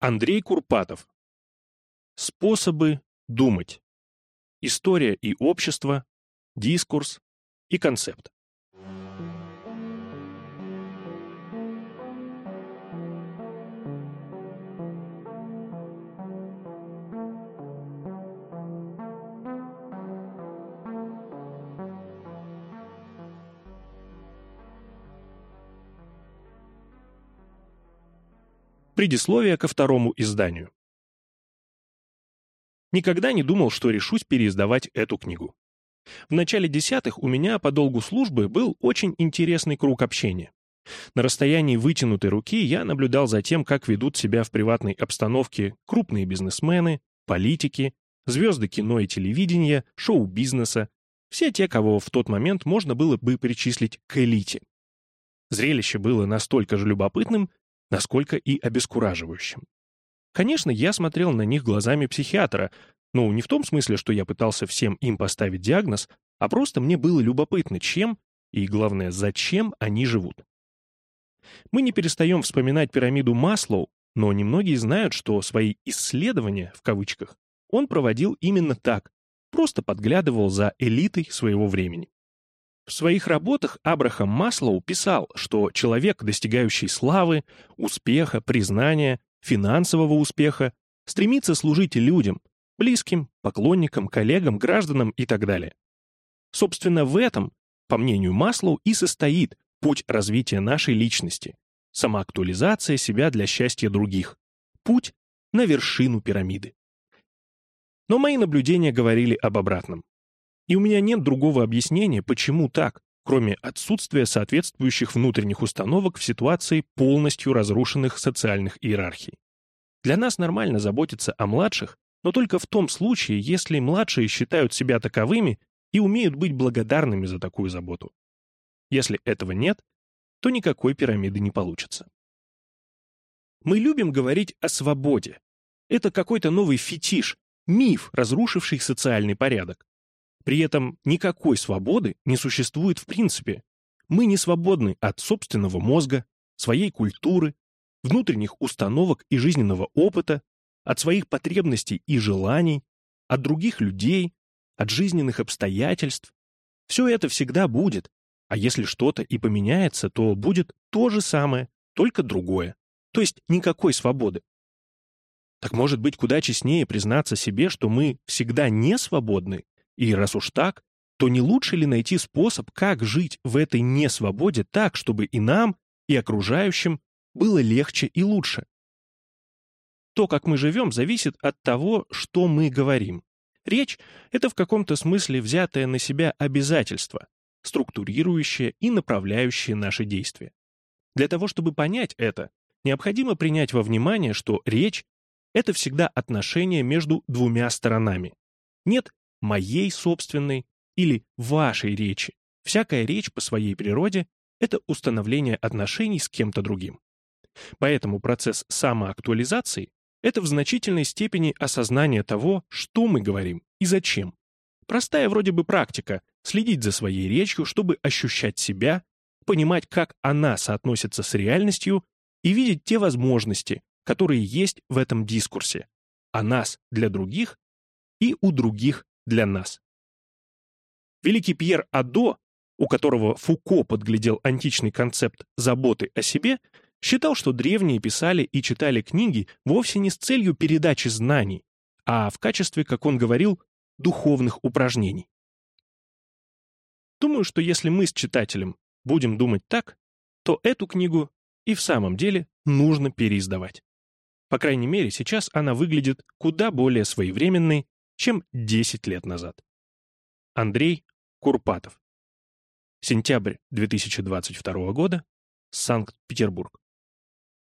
Андрей Курпатов. Способы думать. История и общество, дискурс и концепт. Предисловие ко второму изданию. Никогда не думал, что решусь переиздавать эту книгу. В начале десятых у меня по долгу службы был очень интересный круг общения. На расстоянии вытянутой руки я наблюдал за тем, как ведут себя в приватной обстановке крупные бизнесмены, политики, звезды кино и телевидения, шоу-бизнеса, все те, кого в тот момент можно было бы причислить к элите. Зрелище было настолько же любопытным, насколько и обескураживающим. Конечно, я смотрел на них глазами психиатра, ну, не в том смысле, что я пытался всем им поставить диагноз, а просто мне было любопытно, чем и, главное, зачем они живут. Мы не перестаем вспоминать пирамиду Маслоу, но немногие знают, что свои «исследования» в кавычках он проводил именно так, просто подглядывал за элитой своего времени. В своих работах Абрахам Маслоу писал, что человек, достигающий славы, успеха, признания, финансового успеха, стремится служить людям, близким, поклонникам, коллегам, гражданам и так далее. Собственно, в этом, по мнению Маслоу, и состоит путь развития нашей личности, самоактуализация себя для счастья других, путь на вершину пирамиды. Но мои наблюдения говорили об обратном. И у меня нет другого объяснения, почему так, кроме отсутствия соответствующих внутренних установок в ситуации полностью разрушенных социальных иерархий. Для нас нормально заботиться о младших, но только в том случае, если младшие считают себя таковыми и умеют быть благодарными за такую заботу. Если этого нет, то никакой пирамиды не получится. Мы любим говорить о свободе. Это какой-то новый фетиш, миф, разрушивший социальный порядок. При этом никакой свободы не существует в принципе. Мы не свободны от собственного мозга, своей культуры, внутренних установок и жизненного опыта, от своих потребностей и желаний, от других людей, от жизненных обстоятельств. Все это всегда будет, а если что-то и поменяется, то будет то же самое, только другое. То есть никакой свободы. Так может быть куда честнее признаться себе, что мы всегда не свободны и раз уж так, то не лучше ли найти способ, как жить в этой несвободе так, чтобы и нам, и окружающим было легче и лучше? То, как мы живем, зависит от того, что мы говорим. Речь — это в каком-то смысле взятое на себя обязательство, структурирующее и направляющее наши действия. Для того, чтобы понять это, необходимо принять во внимание, что речь — это всегда отношение между двумя сторонами. Нет моей собственной или вашей речи. Всякая речь по своей природе — это установление отношений с кем-то другим. Поэтому процесс самоактуализации — это в значительной степени осознание того, что мы говорим и зачем. Простая вроде бы практика — следить за своей речью, чтобы ощущать себя, понимать, как она соотносится с реальностью и видеть те возможности, которые есть в этом дискурсе, о нас для других и у других для нас. Великий Пьер Адо, у которого Фуко подглядел античный концепт заботы о себе, считал, что древние писали и читали книги вовсе не с целью передачи знаний, а в качестве, как он говорил, духовных упражнений. Думаю, что если мы с читателем будем думать так, то эту книгу и в самом деле нужно переиздавать. По крайней мере, сейчас она выглядит куда более своевременной чем 10 лет назад. Андрей Курпатов. Сентябрь 2022 года. Санкт-Петербург.